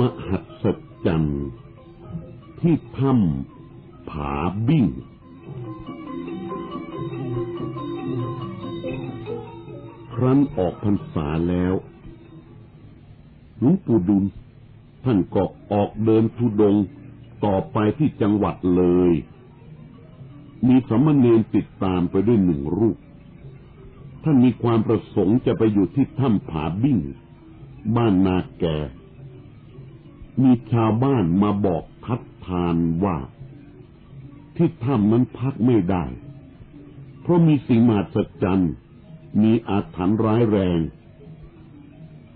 มหัศจรรย์ที่ถ้ำผาบิ้งครั้นออกพรรษาแล้วหลวงปู่ดุลท่านก็ออกเดินทุดงต่อไปที่จังหวัดเลย มีสมณเณรติดตามไปด้วยหนึ่งรูป ท่านมีความประสงค์จะไปอยู่ที่ถ้ำผาบิ้งบ้านนาแก มีชาวบ้านมาบอกทัดทานว่า ที่ถ้ำนั้นพักไม่ได้ เพราะมีสิ่งมหัศจรรย์มีอาถรรพ์ร้ายแรง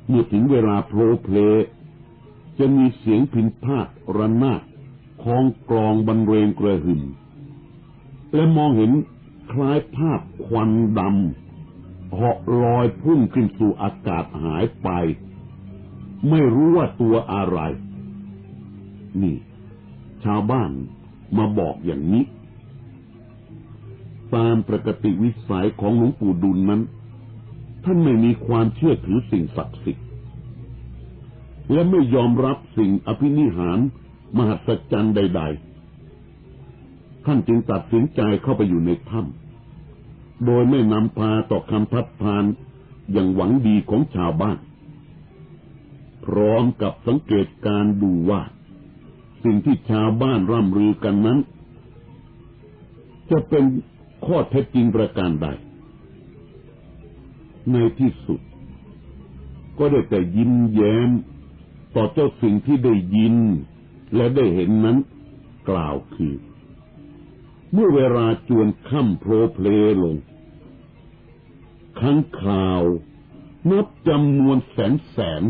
เมื่อถึงเวลาโพลเพลจะมีเสียงพินพาดระนาดคองกลองบรรเลงกระหึ่มและมองเห็นคล้ายภาพควันดำเหาะลอยพุ่งขึ้นสู่อากาศหายไป ไม่รู้ว่าตัวอะไร นี่ ชาวบ้านมาบอกอย่างนี้ ตามปกติวิสัยของหลวงปู่ดุลนั้น ท่านไม่มีความเชื่อถือสิ่งศักดิ์สิทธิ์ และไม่ยอมรับสิ่งอภินิหาร มหัศจรรย์ใด ๆ ท่านจึงตัดสินใจเข้าไปอยู่ในถ้ำโดยไม่นำพาต่อคำทัดทานอย่างหวังดีของชาวบ้าน พร้อมกับสังเกตการดูว่า สิ่งที่ชาวบ้านร่ำลือกันนั้น จะเป็นข้อเท็จจริงประการใด ในที่สุด ก็ได้แต่ยิ้มแย้ม ต่อเจ้าสิ่งที่ได้ยิน และได้เห็นนั้น กล่าวคือ เมื่อเวลาจวนค่ำโพลเพลลงข้างข่าวนับจำนวนแสนแสน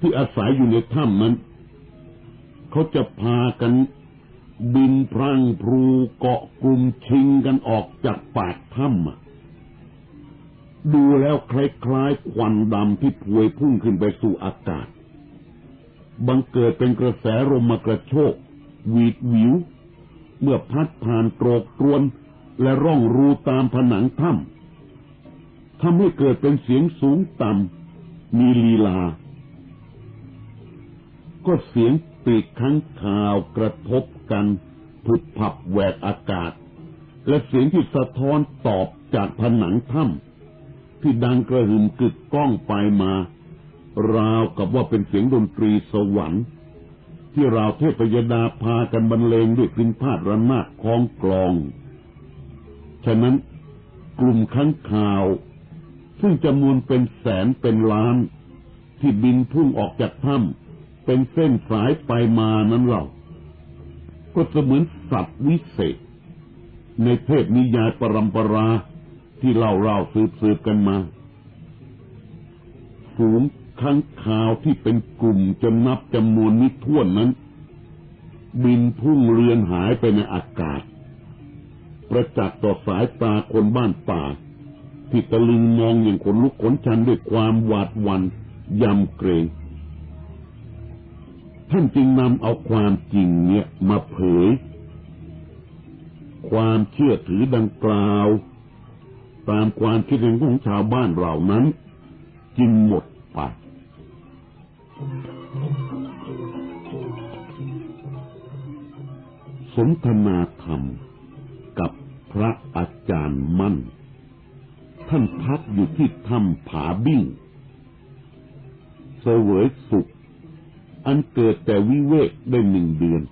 ที่อาศัยอยู่ในถ้ำนั้น เขาจะพากันบินพรังพรูเกาะกลุ่มชิงกันออกจากปากถ้ำดูแล้วคล้ายๆควันดำที่พวยพุ่งขึ้นไปสู่อากาศ บังเกิดเป็นกระแสลมมากระโชกหวีดหวิว เมื่อพัดผ่านโตรกตรวนและร่องรูตามผนังถ้ำทำให้เกิดเป็นเสียงสูงต่ำมีลีลา ก็เสียง ปีกข้างข่าวกระทบกันผุดผับแหวกอากาศ และเสียงที่สะท้อนตอบจากผนังถ้ำที่ดังกระหึ่มกึกก้องไปมา ราวกับว่าเป็นเสียงดนตรีสวรรค์ ที่ราวเทพยดาพากันบรรเลงด้วยพินพาดระนาดคล้องกลอง ฉะนั้นกลุ่มข้างข่าว ซึ่งจำนวนเป็นแสนเป็นล้าน ที่บินพุ่งออกจากถ้ำ เป็นเส้นสายไปมานั้นเรา ก็เสมือนสัตว์วิเศษ ในเทพนิยายปรำปราที่เล่าเล่าสืบสืบกันมาฝูงข้างข่าวที่เป็นกลุ่มจนนับจำนวนมิถ้วนนั้น บินพุ่งเรือนหายไปในอากาศ ประจักษ์ต่อสายตาคนบ้านป่าที่ตะลึงมองอย่างขนลุกขนชันด้วยความหวาดหวัน่นยำเกรง ท่านจึงนำเอาความจริงเนี่ยมาเผย ความเชื่อถือดังกล่าว ตามความคิดเห็นของชาวบ้านเหล่านั้น จึงหมดไปสนทนาธรรมกับพระอาจารย์มั่น ท่านพักอยู่ที่ถ้ำผาบิ้งเสวยสุข อันเกิดแต่วิเวกได้หนึ่งเดือน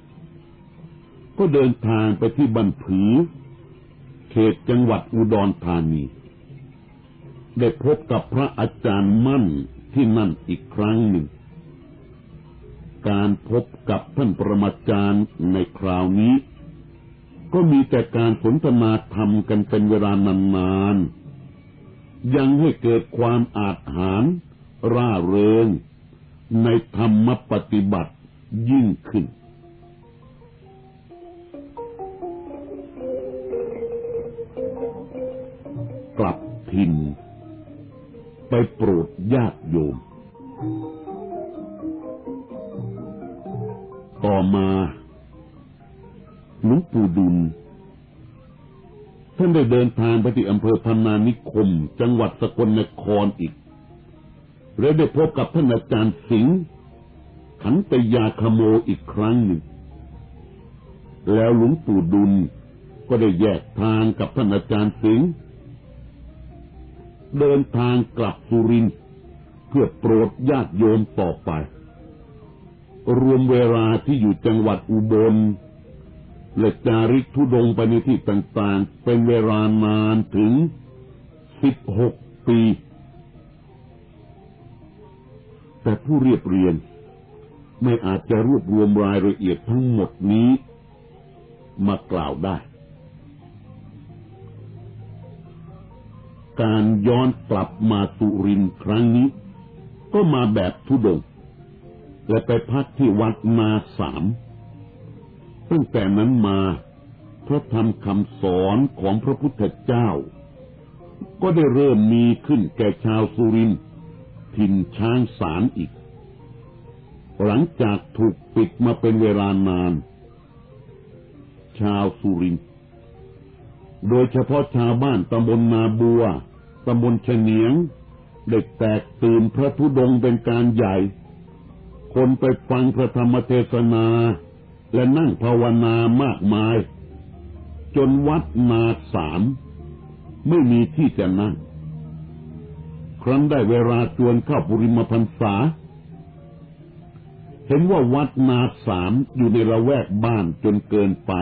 ก็เดินทางไปที่บันผือ เขตจังหวัดอุดรธานี ได้พบกับพระอาจารย์มั่นที่นั่นอีกครั้งหนึ่ง การพบกับท่านประมาจารย์ในคราวนี้ ก็มีแต่การสนทนาธรรมกันเป็นเวลานานๆยังให้เกิดความอาจหารร่าเริง ในธรรมปฏิบัติยิ่งขึ้น กลับถิ่นไปโปรดญาติโยม ต่อมาหลวงปู่ดุล ท่านได้เดินทางไปที่อำเภอพนานิคม จังหวัดสกลนครอีก และได้พบกับท่านอาจารย์สิงห์ขันตยาคโมอีกครั้งหนึ่ง แล้วหลวงปู่ดุลก็ได้แยกทางกับท่านอาจารย์สิงห์เดินทางกลับสุรินทร์เพื่อโปรดญาติโยมต่อไป รวมเวลาที่อยู่จังหวัดอุบลและจาริกทุดงไปในที่ต่างๆ เป็นเวลานานถึง16ปี แต่ผู้เรียบเรียน ไม่อาจจะรวบรวมรายละเอียดทั้งหมดนี้ มากล่าวได้ การย้อนกลับมาสุรินครั้งนี้ ก็มาแบบทุดง และไปพักที่วัดนาสาม ตั้งแต่นั้นมาพระธรรมคำสอนของพระพุทธเจ้า ก็ได้เริ่มมีขึ้นแก่ชาวสุรินทร์ ถิ่นช้างสารอีก หลังจากถูกปิดมาเป็นเวลานาน ชาวสุริน โดยเฉพาะชาวบ้านตำบลนาบัวตำบลเฉนียงได้แตกตื่นพระธุดงเป็นการใหญ่ คนไปฟังพระธรรมเทศนา และนั่งภาวนามากมาย จนวัดนาสามไม่มีที่จะนั่ง ครั้นได้เวลาจวนเข้าปุริมพรรษา เห็นว่าวัดนาสามอยู่ในละแวกบ้านจนเกินไป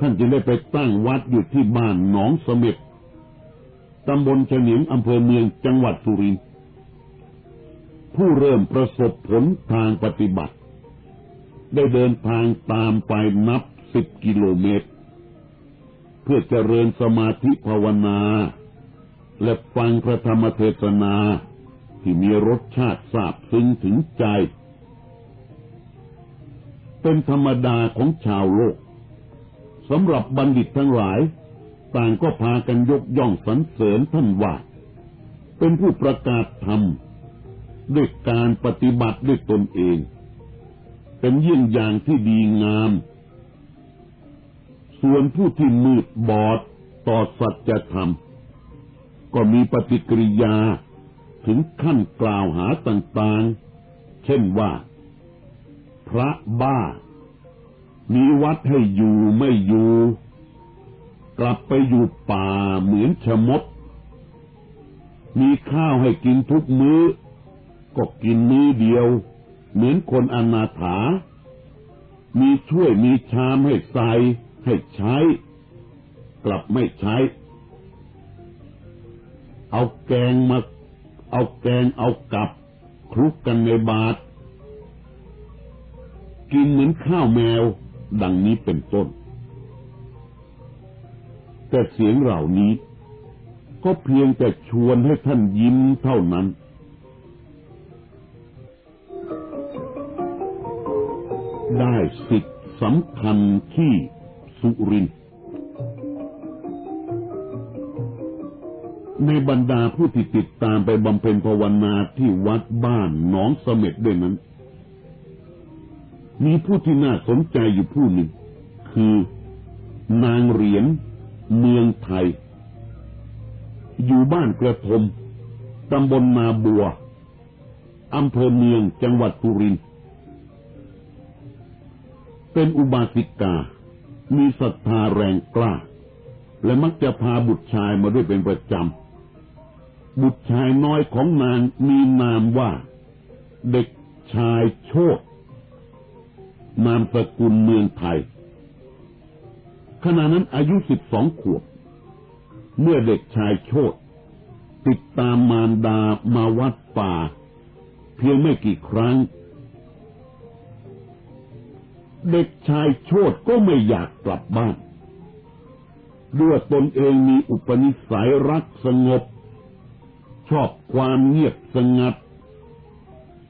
ท่านจึงได้ไปตั้งวัดอยู่ที่บ้านหนองสมิดตำบลเฉนียงอำเภอเมืองจังหวัดสุรินทร์ผู้เริ่มประสบผลทางปฏิบัติ ได้เดินทางตามไปนับสิบกิโลเมตร เพื่อเจริญสมาธิภาวนา และฟังพระธรรมเทศนาที่มีรสชาติซาบซึ้งถึงใจ เป็นธรรมดาของชาวโลกสำหรับบัณฑิตทั้งหลาย ต่างก็พากันยกย่องสรรเสริญท่านว่าเป็นผู้ประกาศธรรมด้วยการปฏิบัติด้วยตนเอง เป็นเยี่ยงอย่างที่ดีงาม ส่วนผู้ที่มืดบอดต่อสัจธรรม ก็มีปฏิกิริยาถึงขั้นกล่าวหาต่างๆ เช่นว่า พระบ้า มีวัดให้อยู่ไม่อยู่ กลับไปอยู่ป่าเหมือนชะมด มีข้าวให้กินทุกมื้อ ก็กินมื้อเดียว เหมือนคนอนาถา มีช่วยมีชามให้ใส่ให้ใช้ กลับไม่ใช้ เอาแกงมา เอาแกงเอากับคลุกกันในบาตรกินเหมือนข้าวแมว ดังนี้เป็นต้น แต่เสียงเหล่านี้ ก็เพียงแต่ชวนให้ท่านยิ้มเท่านั้นได้สิทธิ์สำคัญที่สุรินทร์ ในบรรดาผู้ที่ติดตามไปบำเพ็ญภาวนาที่วัดบ้านหนองเสม็ดด้วยนั้น มีผู้ที่น่าสนใจอยู่ผู้หนึ่ง คือนางเหรียญเมืองไทย อยู่บ้านกระทมตำบลนาบัวอำเภอเมืองจังหวัดสุรินทร์เป็นอุบาสิกา มีศรัทธาแรงกล้า และมักจะพาบุตรชายมาด้วยเป็นประจำ บุตรชายน้อยของนางมีนามว่า เด็กชายโชตนามสกุลเมืองไทย ขณะนั้นอายุสิบสองขวบ เมื่อเด็กชายโชตติดตามมารดามาวัดป่า เพียงไม่กี่ครั้ง เด็กชายโชตก็ไม่อยากกลับบ้านด้วยตนเองมีอุปนิสัยรักสงบ ชอบความเงียบสงัด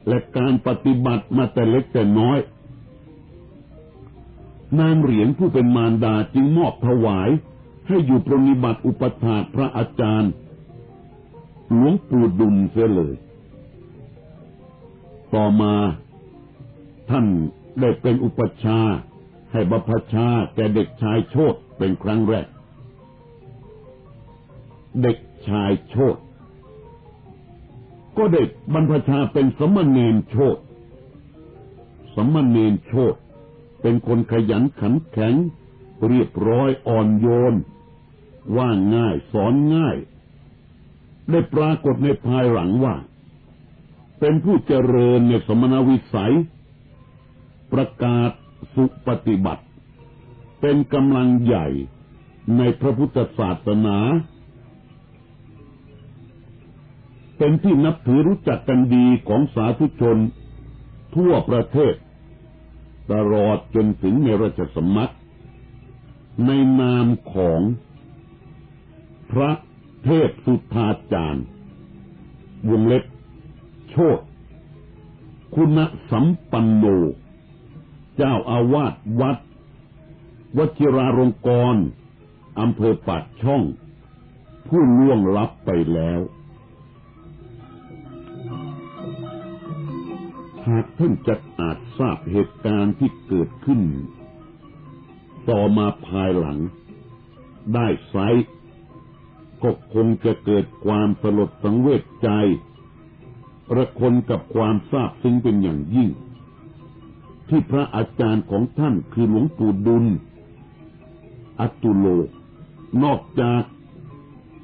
และการปฏิบัติมาแต่เล็กแต่น้อย นางเหรียญผู้เป็นมารดาจึงมอบถวาย ให้อยู่ปรนิบัติอุปถาพระอาจารย์หลวงปู่ดุลเสียเลย ต่อมาท่านได้เป็นอุปชา ให้บัพชาแก่เด็กชายโชตเป็นครั้งแรก เด็กชายโชต ก็ได้บรรพชาเป็นสมณเณรโชตสมณเณรโชตเป็นคนขยันขันแข็ง เรียบร้อยอ่อนโยน ว่าง่ายสอนง่าย ได้ปรากฏในภายหลังว่า เป็นผู้เจริญในสมณวิสัย ประกาศสุปฏิบัติ เป็นกำลังใหญ่ในพระพุทธศาสนา เป็นที่นับถือรู้จักกันดีของสาธุชน ทั่วประเทศ ตลอดจนถึงในราชสมมัติในนามของ พระเทพสุธาจารย์วงเล็บโชตคุณสัมปันโน เจ้าอาวาสวัดวชิราลงกรณอำเภอปากช่อง ผู้ล่วงลับไปแล้ว หากท่านจะอาจทราบเหตุการณ์ที่เกิดขึ้น ต่อมาภายหลัง ได้ไซก็คงจะเกิดความสลดสังเวชใจระคนกับความทราบซึ้งเป็นอย่างยิ่ง ที่พระอาจารย์ของท่านคือหลวงปู่ดุล อัตุโล นอกจาก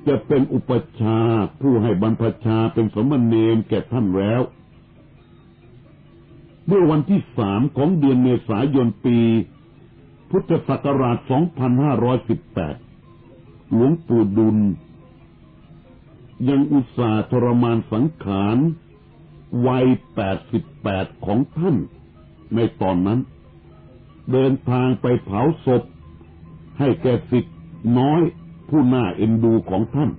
จะเป็นอุปชาผู้ให้บรรพชาเป็นสมณเณรแก่ท่านแล้ว เมื่อวันที่สามของเดือนเมษายนปี พุทธศักราช 2518 หลวงปู่ดุล ยังอุตส่าห์ทรมานสังขารวัย 88 ของท่าน ในตอนนั้น เดินทางไปเผาศพ ให้แก่สิทธิ์น้อยผู้น่าเอ็นดูของท่าน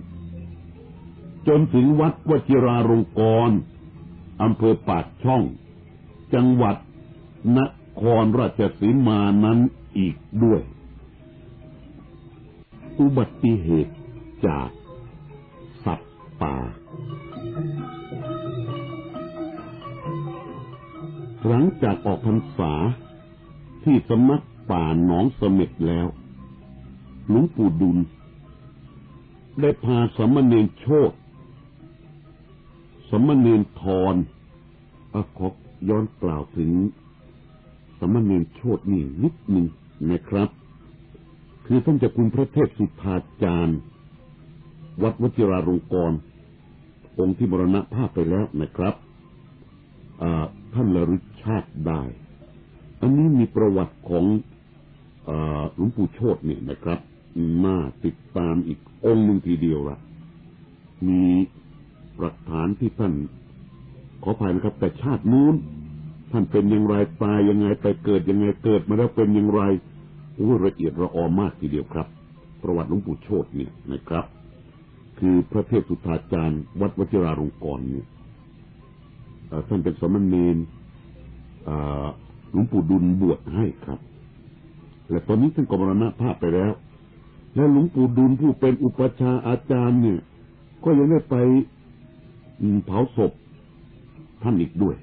จนถึงวัดวชิราลงกรณ์อำเภอปากช่อง จังหวัดนครราชสีมานั้นอีกด้วย อุบัติเหตุจากสัตว์ป่า หลังจากออกพรรษาที่สำนักป่าหนองเสม็ดแล้ว หลวงปู่ดุล ได้พาสมณเณรโชตสมณเณรทรอขอ ย้อนกล่าวถึงสมณเณรโชตนี่นิดหนึ่งนะครับ คือท่านจะคุณพระเทพสุธาจารย์ วัดวชิราลงกรองค์ที่มรณภาพไปแล้วนะครับท่านระลึกชาติได้ อันนี้มีประวัติของหลวงปู่โชตเนี่ยนะครับน่าติดตามอีกองค์หนึ่งทีเดียวละมีหลักฐานที่ท่าน ขออภัยนะครับแต่ชาตินู้นท่านเป็นอย่างไรตายยังไงไปเกิดยังไงเกิดมาแล้วเป็นอย่างไรโอ้ละเอียดระออมากทีเดียวครับ ประวัติหลวงปู่โชตเนี่ยนะครับ คือพระเทพสุธาจารย์ วัดวชิราลงกรณ์เนี่ยท่านเป็นสมณเณรหลวงปู่ดุลบวชให้ครับ และตอนนี้ท่านก็มรณภาพไปแล้ว และหลวงปู่ดุลผู้เป็นอุปชาอาจารย์เนี่ย ก็ยังได้ไปเผาศพ ท่านอีกด้วย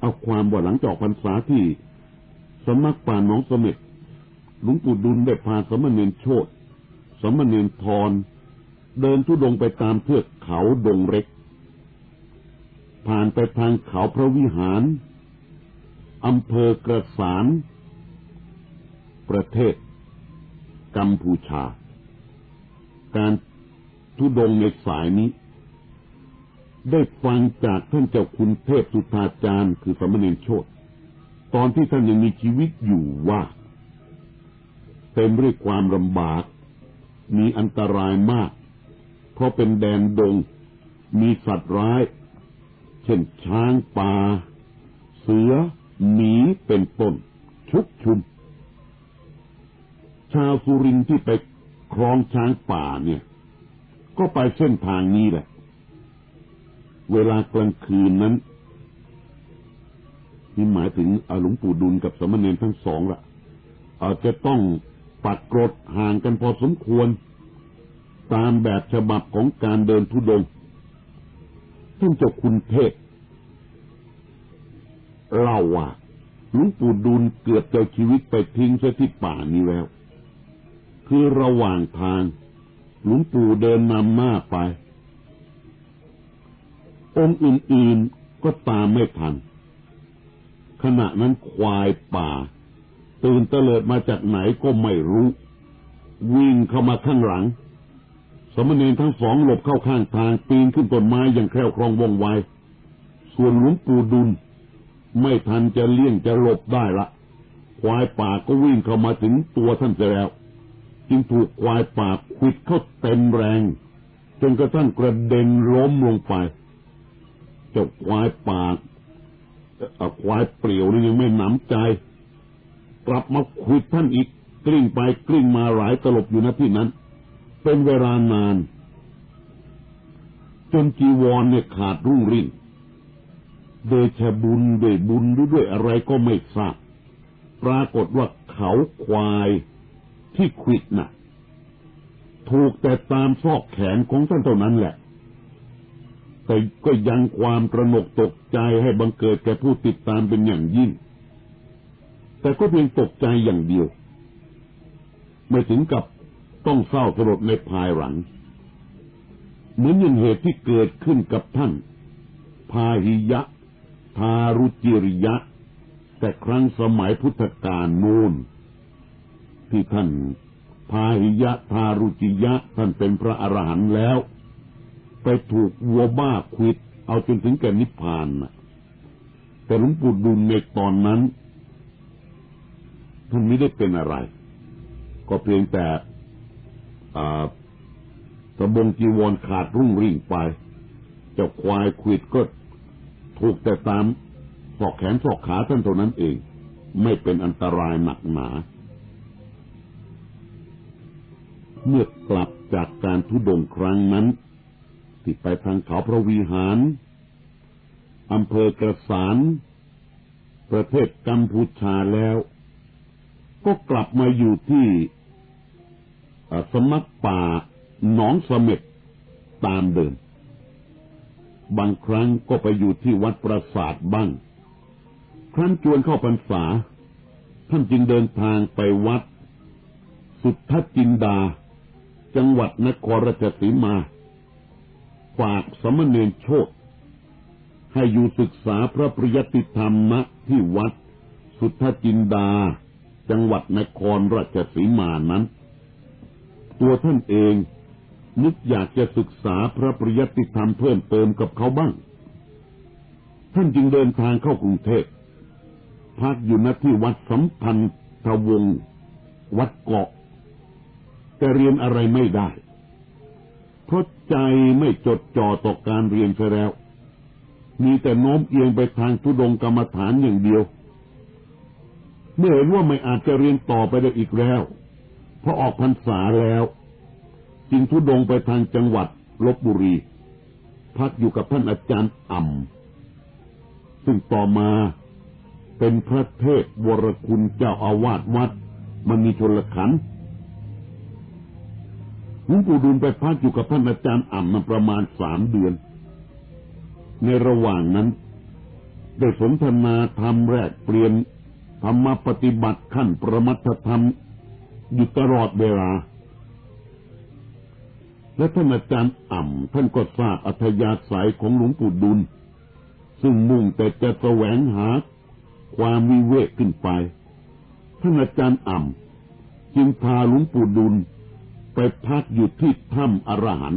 เอาความว่าหลังจากพรรษาที่สมักป่าน้องสมเด็จหลวงปู่ดุลได้พาสมณเณรโชตสมณเณรทรเดินทุดงไปตามเทือกเขาดงเล็ก ผ่านไปทางเขาพระวิหารอำเภอกระสานประเทศ กัมพูชา การทุดงในสายนี้ ได้ฟังจากท่านเจ้าคุณเทพสุธาจารย์คือสมณเณรโชตตอนที่ท่านยังมีชีวิตอยู่ว่า เต็มด้วยความลำบาก มีอันตรายมาก เพราะเป็นแดนดง มีสัตว์ร้าย เช่นช้างป่า เสือ หมีเป็นต้น ชุกชุม ชาวสุรินที่ไปครองช้างป่าเนี่ย ก็ไปเส้นทางนี้แหละ เวลากลางคืนนั้นนี่หมายถึงหลวงปู่ดุลกับสมณเณรทั้งสองละอาจจะต้องปัดกรดห่างกันพอสมควร ตามแบบฉบับของการเดินทุดงท่านเจ้าคุณเทพเล่าว่าหลวงปู่ดุลเกือบจะชีวิตไปทิ้งซะที่ป่านี้แล้ว คือระหว่างทางหลวงปู่เดินนำหน้าไป องค์อื่นๆก็ตามไม่ทัน ขณะนั้นควายป่า ตื่นเตลิดมาจากไหนก็ไม่รู้ วิ่งเข้ามาข้างหลัง สมณเณรทั้งสองหลบเข้าข้างทางปีนขึ้นต้นไม้อย่างแคล่วคล่องว่องไว ส่วนหลวงปู่ดุล ไม่ทันจะเลี่ยงจะหลบได้ละควายป่าก็วิ่งเข้ามาถึงตัวท่านเสียแล้ว จึงถูกควายป่าควิดเข้าเต็มแรง จนกระทั่งกระเด็นล้มลงไป จ้าควายปาเอ่อควายเปลี่ยวนี่ยังไม่หนำใจ กลับมาควิดท่านอีกกลิ้งไปกลิ้งมาหลายตลบอยู่ณที่นั้น เป็นเวลานาน จนจีวรเนี่ยขาดรุ่งริ่งโดยชะบุญด้วยบุญหรือด้วยอะไรก็ไม่ทราบปรากฏว่าเขาควายที่ควิดน่ะ ถูกแต่ตามซอกแขนของท่านเท่านั้นแหละ แต่ก็ยังความตระหนกตกใจให้บังเกิดแก่ผู้ติดตามเป็นอย่างยิ่ง แต่ก็เพียงตกใจอย่างเดียว ไม่ถึงกับต้องเศร้าสลดในภายหลัง เหมือนอย่างเหตุที่เกิดขึ้นกับท่าน พาหิยะ ทารุจิริยะ แต่ครั้งสมัยพุทธกาลนูนที่ท่านพาหิยะทารุจิยะท่านเป็นพระอรหันต์แล้ว ไปถูกวัวบ้าควิด เอาจนถึงแก่นิพพานนะแต่หลวงปู่ดุลในตอนนั้นท่านไม่ได้เป็นอะไร ก็เพียงแต่อ่าสบงจีวรขาดรุ่งริ่งไป เจ้าควายควิดก็ถูกแต่ตามศอกแขนศอกขาท่านเท่านั้นเอง ไม่เป็นอันตรายหนักหนา เมื่อกลับจากการทุดงครั้งนั้น ที่ไปทางเขาพระวีหารอำเภอกระสานประเทศกัมพูชาแล้ว ก็กลับมาอยู่ที่สำนักป่าหนองเสม็ดตามเดิม บางครั้งก็ไปอยู่ที่วัดปราสาทบ้าง ครั้นจวนเข้าพรรษา ท่านจึงเดินทางไปวัด สุทธจินดา จังหวัดนครราชสีมา ฝากสมณเณรโชตให้อยู่ศึกษาพระปริยติธรรมะที่วัด สุทธจินดา จังหวัดนครราชสีมานั้น ตัวท่านเองนึกอยากจะศึกษาพระปริยติธรรมเพิ่มเติมกับเขาบ้าง ท่านจึงเดินทางเข้ากรุงเทพพักอยู่ณที่วัดสัมพันธวงศ์วัดเกาะแต่เรียนอะไรไม่ได้ เพราะใจไม่จดจ่อต่อการเรียนซะแล้ว มีแต่โน้มเอียงไปทางทุดงกรรมฐานอย่างเดียว เมื่อเห็นว่าไม่อาจจะเรียนต่อไปได้อีกแล้ว เพราะออกพรรษาแล้ว จึงทุดงไปทางจังหวัดลบบุรี พักอยู่กับท่านอาจารย์อ่ำซึ่งต่อมาเป็นพระเทพวรคุณเจ้าอาวาสวัดมันมีชนลขันธ์ หลวงปู่ดูลไปพักอยู่กับท่านอาจารย์อ่ำมาประมาณสามเดือน ในระหว่างนั้น ได้สนทนาธรรมแรกเปลี่ยนธรรมปฏิบัติขั้นประมัตธรรมอยู่ตลอดเวลา และท่านอาจารย์อ่ำท่านก็ทราบอัธยาศัยของหลวงปู่ดุล ซึ่งมุ่งแต่จะแสวงหาความวิเวกขึ้นไป ท่านอาจารย์อ่ำจึงพาหลวงปู่ดุล ไปพักอยู่ที่ถ้ำอรหัน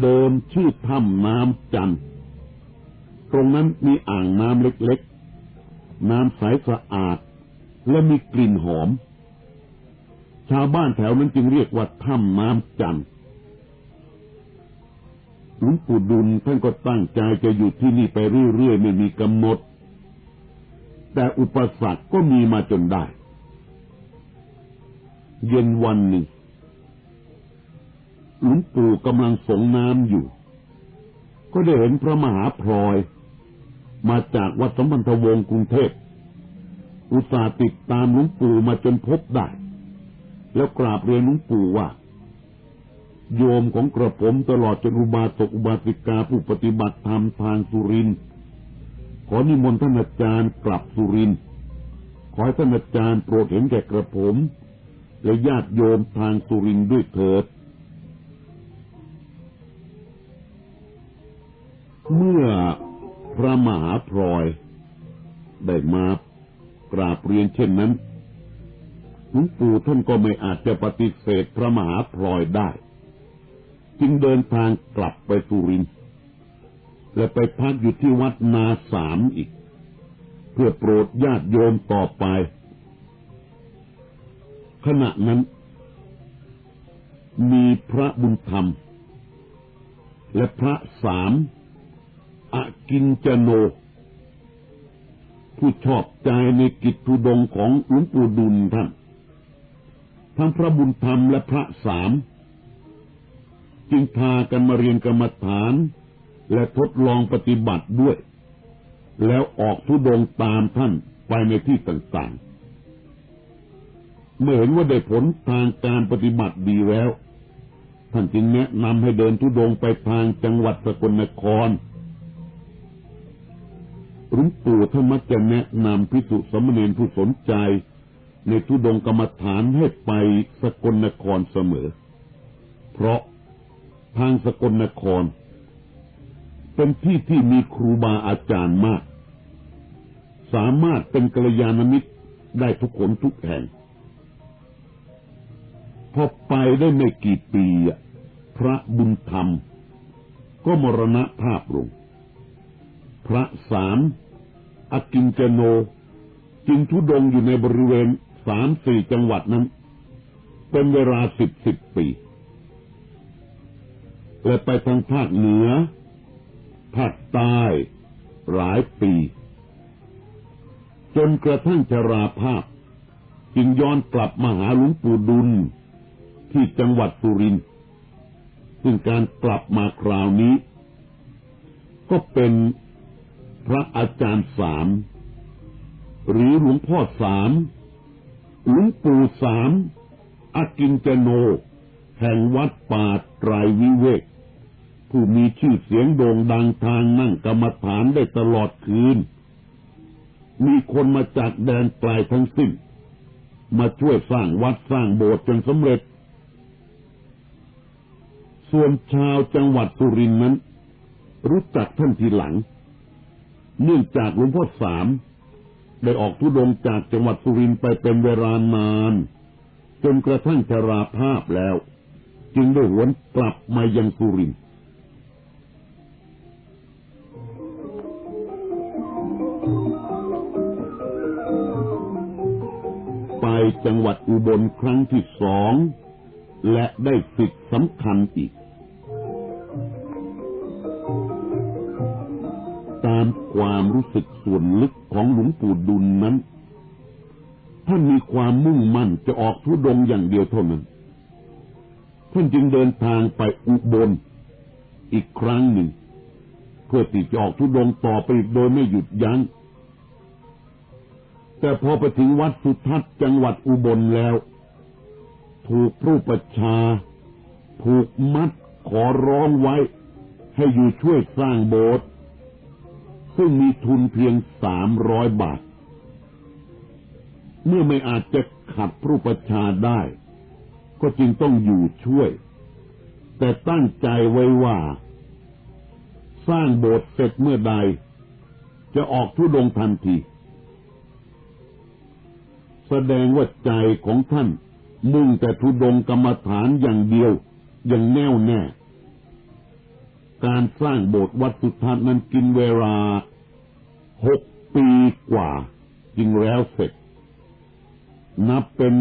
เดิมชื่อถ้ำน้ำจันตรงนั้นมีอ่างน้ำเล็กๆ น้ำใสสะอาด และมีกลิ่นหอม ชาวบ้านแถวนั้นจึงเรียกว่าถ้ำน้ำจันหลวงปู่ดุลท่านก็ตั้งใจจะอยู่ที่นี่ไปเรื่อยๆ ไม่มีกำหนด แต่อุปสรรคก็มีมาจนได้ เย็นวันหนึ่ง หลวงปู่กำลังสงน้ำอยู่ ก็ได้เห็นพระมหาพลอย มาจากวัดสมพันธวงศ์กรุงเทพ อุตส่าห์ติดตามหลวงปู่มาจนพบได้ แล้วกราบเรียนหลวงปู่ว่า โยมของกระผมตลอดจนอุบาสกอุบาสิกาผู้ปฏิบัติธรรมทางสุรินขอนิมนต์ท่านอาจารย์กลับสุรินขอให้ท่านอาจารย์โปรดเห็นแก่กระผม และญาติโยมทางสุรินด้วยเถิด เมื่อพระมหาพลอยได้มากราบเรียนเช่นนั้นหลวงปู่ท่านก็ไม่อาจจะปฏิเสธพระมหาพลอยได้ จึงเดินทางกลับไปสุรินทร์และไปพักอยู่ที่วัดนาสามอีก เพื่อโปรดญาติโยมต่อไป ขณะนั้น มีพระบุญธรรม และพระสาม อากินจโน ผู้ชอบใจในกิจทุดงของหลวงปู่ดุลท่าน ทั้งพระบุญธรรมและพระสาม จึงพากันมาเรียนกรรมฐาน และทดลองปฏิบัติด้วย แล้วออกทุดงตามท่านไปในที่ต่างๆ เมื่อเห็นว่าได้ผลทางการปฏิบัติดีแล้วท่านจึงแนะนำให้เดินทุดงไปทางจังหวัดสกลนคร หลวงปู่ท่านมักจะแนะนำพิสุสมณีผู้สนใจ ในทุดงกรรมฐานให้ไปสกลนครเสมอ เพราะทางสกลนคร เป็นที่ที่มีครูบาอาจารย์มาก สามารถเป็นกัลยาณมิตรได้ทุกคนทุกแห่งพอไปได้ไม่กี่ปีพระบุญธรรม ก็มรณภาพลงพระสาม อากินเจโน จึงทุดงอยู่ในบริเวณสามสี่จังหวัดนั้น เป็นเวลาสิบสิบปี และไปทางภาคเหนือ ภาคใต้หลายปี จนกระทั่งชราภาพ จึงย้อนกลับมาหาหลวงปู่ดุล ที่จังหวัดสุรินทร์ซึ่งการกลับมาคราวนี้ ก็เป็น พระอาจารย์สาม หรือหลวงพ่อสาม หลวงปู่สามอากินเจโน แห่งวัดป่าไตรวิเวก ผู้มีชื่อเสียงโด่งดังทางนั่งกรรมฐานได้ตลอดคืน มีคนมาจากแดนไกลทั้งสิ้น มาช่วยสร้างวัดสร้างโบสถ์จนสำเร็จ ส่วนชาวจังหวัดสุรินทร์นั้น รู้จักท่านทีหลัง เนื่องจากหลวงพ่อสามได้ออกทุดงจากจังหวัดสุรินทร์ไปเป็นเวลานาน จนกระทั่งชราภาพแล้ว จึงได้หวนกลับมายังสุรินทร์ไปจังหวัดอุบลครั้งที่สอง และได้สิทธิสำคัญอีก ตามความรู้สึกส่วนลึกของหลวงปู่ดุลนั้น ท่านมีความมุ่งมั่นจะออกทุดงอย่างเดียวเท่านั้น ท่านจึงเดินทางไปอุบลอีกครั้งหนึ่ง เพื่อที่จะออกทุดงต่อไปอีกโดยไม่หยุดยัง้ง แต่พอไปถึงวัดสุทัศน์จังหวัดอุบลแล้ว ถูกผู้ประชา ถูกมัดขอร้องไว้ ให้อยู่ช่วยสร้างโบสถ์ ซึ่งมีทุนเพียงสามร้อยบาท เมื่อไม่อาจจะขัดผู้ประชาได้ ก็จึงต้องอยู่ช่วย แต่ตั้งใจไว้ว่า สร้างโบสถ์เสร็จเมื่อใด จะออกทุดงทันทีแสดงว่าใจของท่านมุ่งแต่ทุดงกรรมฐานอย่างเดียวอย่างแน่วแน่ การสร้างโบสถ์วัดสุทัศน์นั้นกินเวลาหกปีกว่าจึงแล้วเสร็จ นับเป็น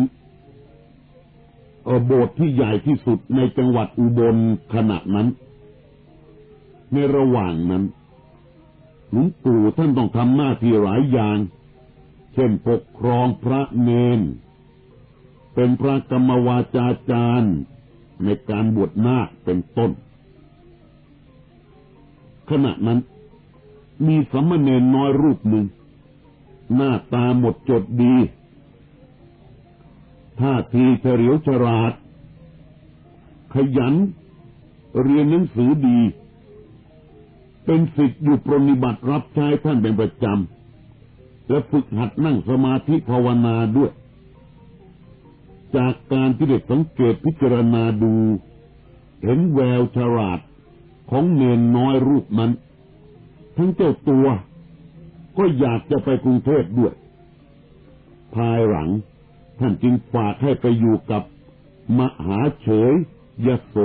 โบสถ์ที่ใหญ่ที่สุดในจังหวัดอุบลขณะนั้น ในระหว่างนั้นหลวงปู่ท่านต้องทำหน้าที่หลายอย่าง เช่นปกครองพระเนน เป็นพระกรรมวาจาจารย์ในการบวชนาคเป็นต้น ขณะนั้น มีสมณเณรน้อยรูปหนึ่ง หน้าตาหมดจดดี ท่าทีเฉลียวฉลาด ขยัน เรียนหนังสือดี เป็นศิษย์อยู่ปรนิบัติรับใช้ท่านเป็นประจำ และฝึกหัดนั่งสมาธิภาวนาด้วย จากการที่เด็กสังเกตพิจารณาดู เห็นแววฉลาด ของเนนน้อยรูปนั้น ทั้งเจ้าตัวก็อยากจะไปกรุงเทพด้วย ภายหลังท่านจึงฝากให้ไปอยู่กับมหาเฉยยโส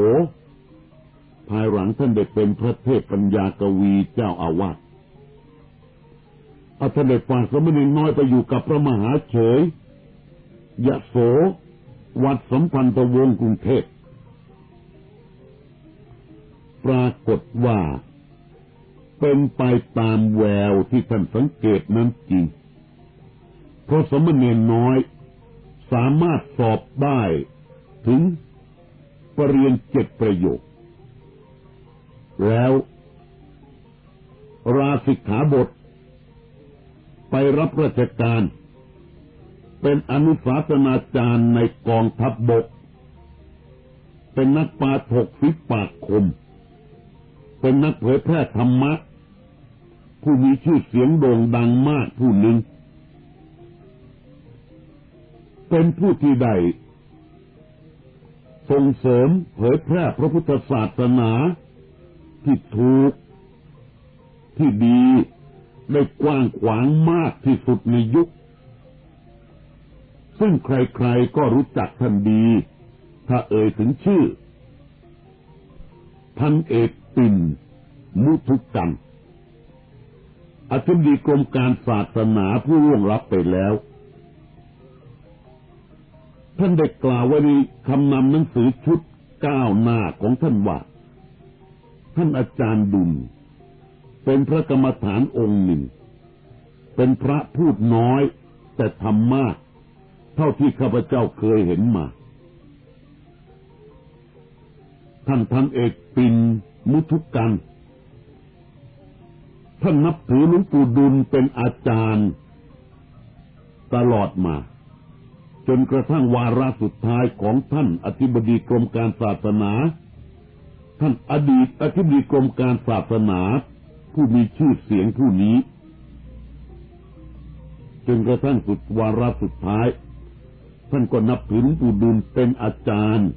ภายหลังท่านได้เป็นพระเทพปัญญากวีเจ้าอาวาสอาท่านได้ฝากสมณีน้อยไปอยู่กับพระมหาเฉยยโส วัดสัมพันธวงศ์กรุงเทพ ปรากฏว่า เป็นไปตามแววที่ท่านสังเกตนั้นจริง เพราะสมณีน้อย สามารถสอบได้ถึงปรริญญาเจ็ดประโยค แล้ว ราสิกขาบท ไปรับราชการ เป็นอนุศาสนาจารย์ในกองทัพบบกเป็นนักปาถกฟิปากคม เป็นนักเผยแพร่ธรรมะ ผู้มีชื่อเสียงโด่งดังมากผู้หนึ่ง เป็นผู้ที่ได้ส่งเสริมเผยแพร่พระพุทธศาสนาที่ถูก ที่ดีได้กว้างขวางมากที่สุดในยุค ซึ่งใครๆก็รู้จักท่านดี ถ้าเอ่ยถึงชื่อพันเอก ปิ่น มุทุกันอธิบดีกรมการศาสนาผู้ร่วงรับไปแล้ว ท่านได้กล่าวไว้ในคำนำหนังสือชุดก้าวหน้าของท่านว่า ท่านอาจารย์ดุล เป็นพระกรรมฐานองค์หนึ่ง เป็นพระพูดน้อยแต่ทำมาก เท่าที่ข้าพเจ้าเคยเห็นมา ท่านพันเอกปิน มุทุกันท่านนับถือหลวงปู่ดุลเป็นอาจารย์ ตลอดมา จนกระทั่งวาระสุดท้ายของท่านอธิบดีกรมการศาสนา ท่านอดีตอธิบดีกรมการศาสนา ผู้มีชื่อเสียงผู้นี้ จนกระทั่งสุดวาระสุดท้าย ท่านก็นับถือหลวงปู่ดุลเป็นอาจารย์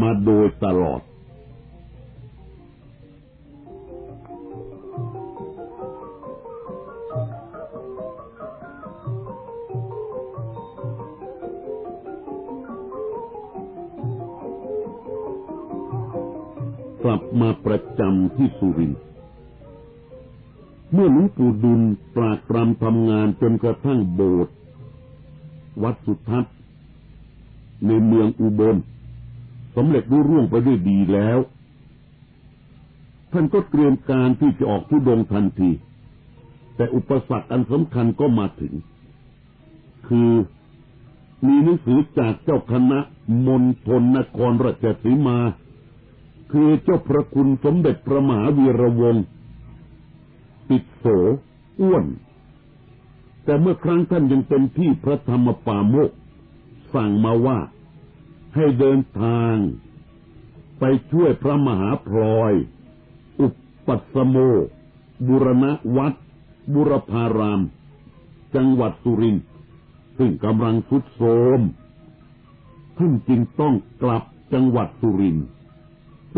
มาโดยตลอด กลับมาประจำที่สุรินทร์เมื่อหลวงปู่ดุลปรากรำทำงานจนกระทั่งโบสถ์วัดสุทัศน์ในเมืองอุบลสำเร็จรุ่ร่วงไปด้วยดีแล้ว ท่านก็เตรียมการที่จะออกทุดงทันที แต่อุปสรรคอันสำคัญก็มาถึง คือมีหนังสือจากเจ้าคณะมณฑลนครราชสีมา คือเจ้าพระคุณสมเด็จพระมหาวีระวงศ์ปิดโสอ้วน แต่เมื่อครั้งท่านยังเป็นที่พระธรรมปาโมก สั่งมาว่าให้เดินทาง ไปช่วยพระมหาพลอย อุปปัสโม บุรณวัด บุรพาราม จังหวัดสุรินทร์ซึ่งกำลังสุดโทรมท่านจึงต้องกลับจังหวัดสุรินทร์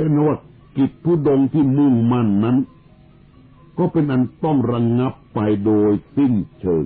เป็นว่ากิจผู้ดงที่มุ่งมั่นนั้น ก็เป็นอันต้องระงงับไปโดยสิ้นเชิง